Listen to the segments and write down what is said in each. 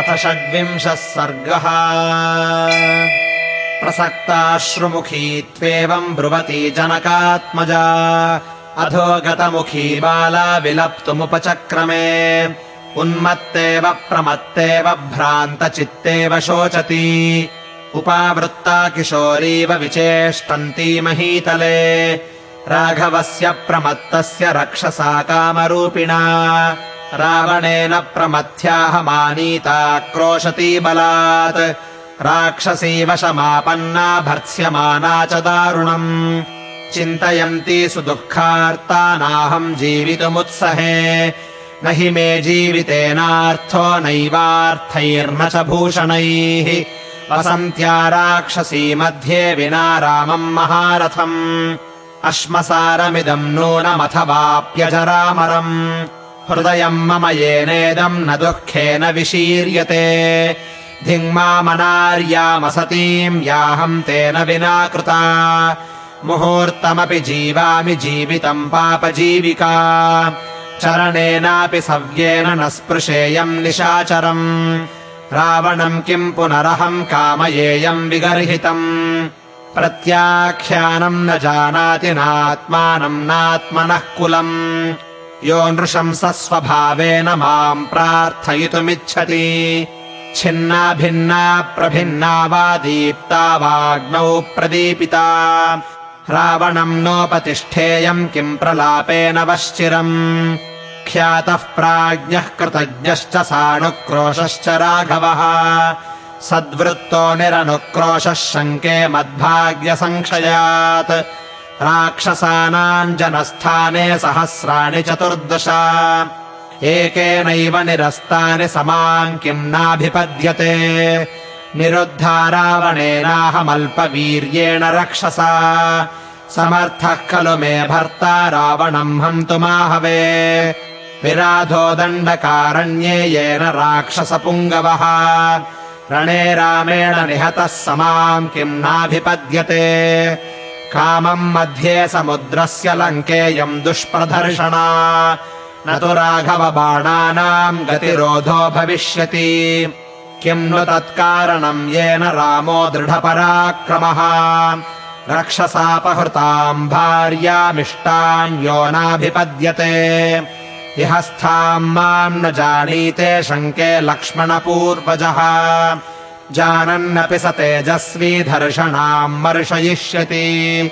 अथ षड्विंशः सर्गः। प्रसक्ताश्रुमुखी त्वेवम् ब्रुवती जनकात्मजा। अधो गतमुखी बाला विलप्तुमुपचक्रमे। उन्मत्तेव प्रमत्तेव भ्रान्तचित्तेव शोचति। उपावृत्ता किशोरीव विचेष्टन्ती महीतले। राघवस्य प्रमत्तस्य रक्षसा कामरूपिणा रावणेन प्रमथ्याहमानीता क्रोशती बलात्। राक्षसी वशमापन्ना भर्त्स्यमाना च दारुणम्। चिन्तयन्ती सुदुःखार्ता नाहम् जीवितुमुत्सहे। न हि मे जीवितेनार्थो नैवार्थैर्न च भूषणैः। वसन्त्या राक्षसी मध्ये विना रामम् महारथम्। अश्मसारमिदम् नूनमथवाप्यजरामरम् हृदयम् मम येनेदम् न दुःखेन विशीर्यते। धिङ्मामनार्यामसतीम् याहम् तेन विना कृता। मुहूर्तमपि जीवामि जीवितम् पापजीविका। चरणेनापि सव्येन न स्पृशेयम् निशाचरम्। रावणम् किम् पुनरहम् कामयेयम् विगर्हितम्। प्रत्याख्यानम् न जानाति नात्मानम् नात्मनः कुलम् यो नृशंसस्वभावेन माम् प्रार्थयितुमिच्छति। छिन्ना भिन्ना प्रभिन्ना वा दीप्ता वाग्नौ प्रदीपिता। रावणम् नोपतिष्ठेयम् किम् प्रलापेन वश्चिरम्। ख्यातः प्राज्ञः कृतज्ञश्च सानुक्रोशश्च राघवः। सद्वृत्तो निरनुक्रोशः शङ्के मद्भाग्यसङ्क्षयात् राक्षसानाम् जनस्थाने सहस्राणि चतुर्दश। एकेनैव निरस्तानि समाम् किम् नाभिपद्यते। निरुद्धा रावणेनाहमल्पवीर्येण रक्षसा। समर्थः खलु मे भर्ता रावणम् हन्तुमाहवे विराधो दण्डकारण्ये येन राक्षसपुङ्गवः। रणे रामेण निहतः समाम् किम् नाभिपद्यते कामम् मध्ये समुद्रस्य लङ्केयम् दुष्प्रदर्शना। न तु राघवबाणानाम् गतिरोधो भविष्यति। किम् नु तत्कारणम् येन रामो दृढपराक्रमः। रक्षसापहृताम् भार्यामिष्टाम् यो नाभिपद्यते इह स्थाम् माम् न जानीते शङ्के लक्ष्मणपूर्वजः जानन्नपि स तेजस्वी धर्षणाम् मर्शयिष्यति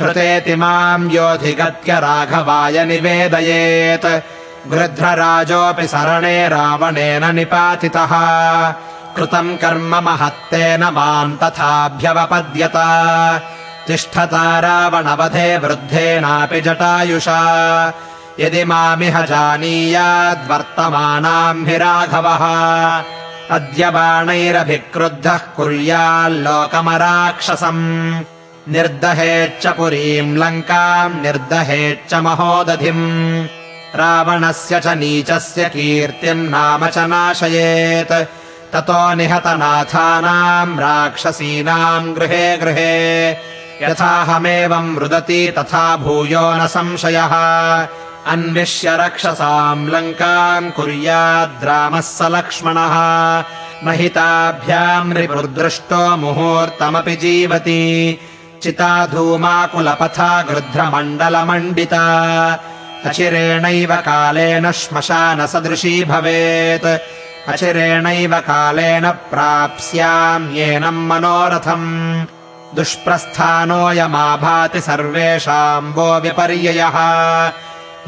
हृतेति माम् योऽधिगत्य राघवाय निवेदयेत्। गृध्रराजोऽपि सरणे रावणेन निपातितः। कृतम् कर्म महत्तेन माम् तथाभ्यवपद्यत। तिष्ठता रावणवधे वृद्धेनापि जटायुषा। यदि मामिह जानीयाद्वर्तमानाम् हि राघवः अद्य बाणैरभिक्रुद्धः कुर्याल्लोकमराक्षसम् निर्दहेच्च पुरीम् लङ्काम् निर्दहेच्च महोदधिम्। रावणस्य च नीचस्य कीर्तिम् नाम च नाशयेत्। ततो निहतनाथानाम् राक्षसीनाम् गृहे गृहे। यथाहमेवम् रुदति तथा भूयो न संशयः अन्विष्य रक्षसाम् लङ्काम् कुर्याद्रामः स लक्ष्मणः। महिताभ्याम् रिपुर्दृष्टो मुहूर्तमपि जीवति। चिता धूमाकुलपथा गृध्रमण्डलमण्डिता। अचिरेणैव कालेन श्मशानसदृशी भवेत्। अचिरेणैव कालेन प्राप्स्याम्येनम् मनोरथम्। दुष्प्रस्थानोऽयमाभाति सर्वेषाम् वो विपर्ययः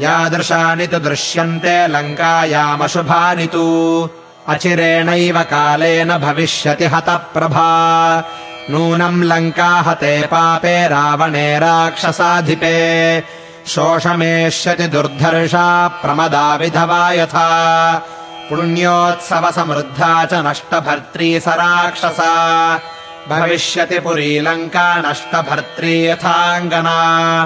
यादृशानि तु दृश्यन्ते लङ्कायामशुभानि तु। अचिरेणैव कालेन भविष्यति हतप्रभा। नूनम् लङ्का हते पापे रावणे राक्षसाधिपे। शोषमेष्यति दुर्धर्षा प्रमदा विधवा यथा। पुण्योत्सवसमृद्धा च नष्टभर्त्री स राक्षसा। भविष्यति पुरी लङ्का नष्टभर्त्री यथाङ्गना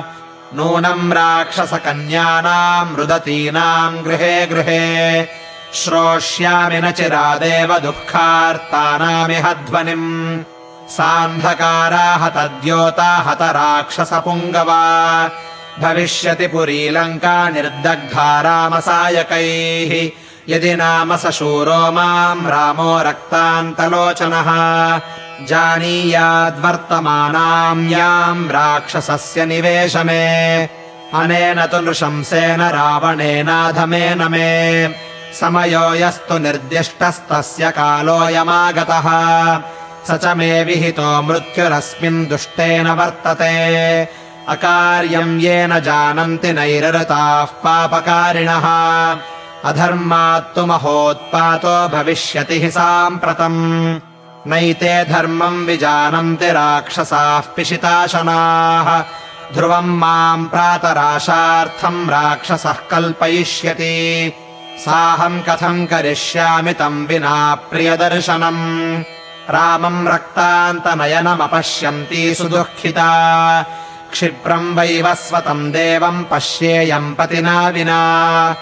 नूनम् राक्षसकन्यानाम् रुदतीनाम् गृहे गृहे। श्रोष्यामि न चिरादेव दुःखार्तानामिह ध्वनिम्। सान्धकाराहतद्योता हत राक्षसपुङ्गवा भविष्यति पुरी लङ्का निर्दग्धा रामसायकैः यदि नाम स शूरो माम् रामो रक्तान्तलोचनः जानीयाद्वर्तमानाम् याम् राक्षसस्य निवेशमे। अनेन तु नृशंसेन रावणेनाधमेन मे। समयो यस्तु निर्दिष्टस्तस्य कालोऽयमागतः। स च मे विहितो मृत्युरस्मिन् दुष्टेन वर्तते। अकार्यम् येन जानन्ति नैरृताः पापकारिणः। अधर्मात्तु महोत्पातो भविष्यति हि साम्प्रतम् नैते धर्मम् विजानन्ति राक्षसाः पिशिताशनाः। ध्रुवम् माम् प्रातराशार्थम् राक्षसः कल्पयिष्यति। साहम् कथम् करिष्यामि तम् विना प्रियदर्शनम्। रामम् रक्तान्तनयनमपश्यन्ती सुदुःखिता। क्षिप्रम् वैवस्वतम् देवम् पश्येयम् पतिना विना।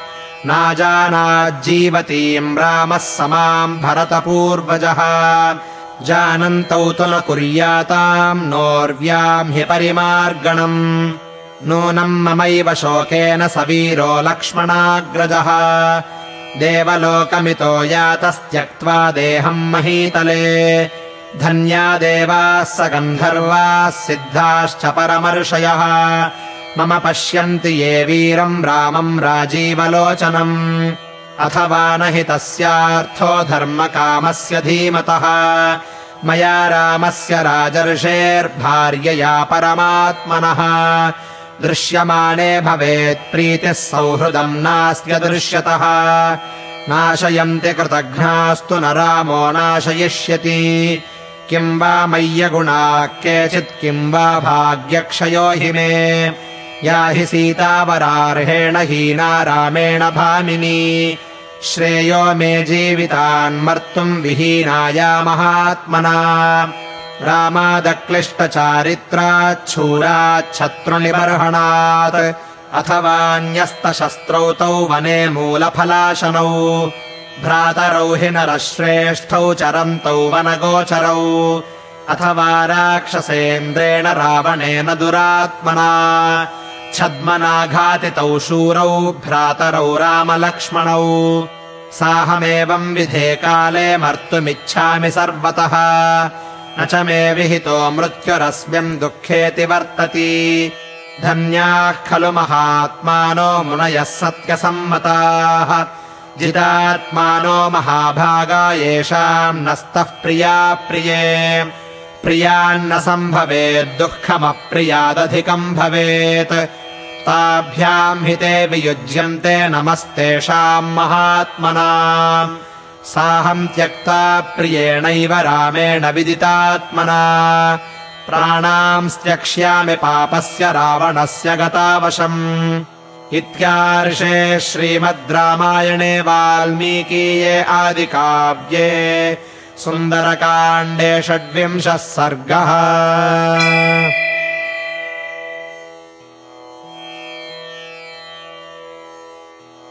नाजानाज्जीवतीम् रामः समाम् भरतपूर्वजः जानन्तौ तु न कुर्याताम् नोर्व्याम् हि परिमार्गणम् नूनम् ममैव शोकेन स वीरो लक्ष्मणाग्रजः देवलोकमितो यातस्त्यक्त्वा देहम् महीतले धन्या देवाः स गन्धर्वाः सिद्धाश्च परमर्षयः मम पश्यन्ति ये वीरम् रामम् राजीवलोचनम् अथवा न हि तस्यार्थो धर्मकामस्य धीमतः। मया रामस्य राजर्षेर्भार्यया परमात्मनः। दृश्यमाने भवेत् प्रीतिः सौहृदम् नास्य दृश्यतः नाशयन्ति कृतघ्नास्तु न रामो नाशयिष्यति। किम् वा मय्यगुणाः केचित् किम् वा भाग्यक्षयो हि मे या हि सीतावरार्हेण हीना रामेण भामिनी। श्रेयो मे जीवितान्मर्तुम् विहीनाया महात्मना। रामादक्लिष्टचारित्राच्छूराच्छत्रुनिबर्हणात्। अथवान्यस्तशस्त्रौ तौ वने मूलफलाशनौ। भ्रातरौ हि नरश्रेष्ठौ चरन्तौ वनगोचरौ। अथवा राक्षसेन्द्रेण रावणेन दुरात्मना छद्मनाघातितौ शूरौ भ्रातरौ रामलक्ष्मणौ। साहमेवम् विधे काले मर्तुमिच्छामि सर्वतः। न च मे विहितो मृत्युरस्मिन् दुःखेति वर्तति। धन्याः खलु महात्मानो मुनयः सत्यसम्मताः। जितात्मानो महाभागा येषाम् नस्तः प्रिया प्रिये। प्रियान्न सम्भवेद्दुःखमप्रियादधिकम् भवेत् ताभ्याम् हि ते वियुज्यन्ते नमस्तेषाम् महात्मना। साहम् त्यक्ता प्रियेणैव रामेण विदितात्मना। प्राणांस्त्यक्ष्यामि पापस्य रावणस्य गतावशम्। इत्यार्षे श्रीमद् रामायणे वाल्मीकीये आदिकाव्ये सुन्दरकाण्डे षड्विंशः सर्गः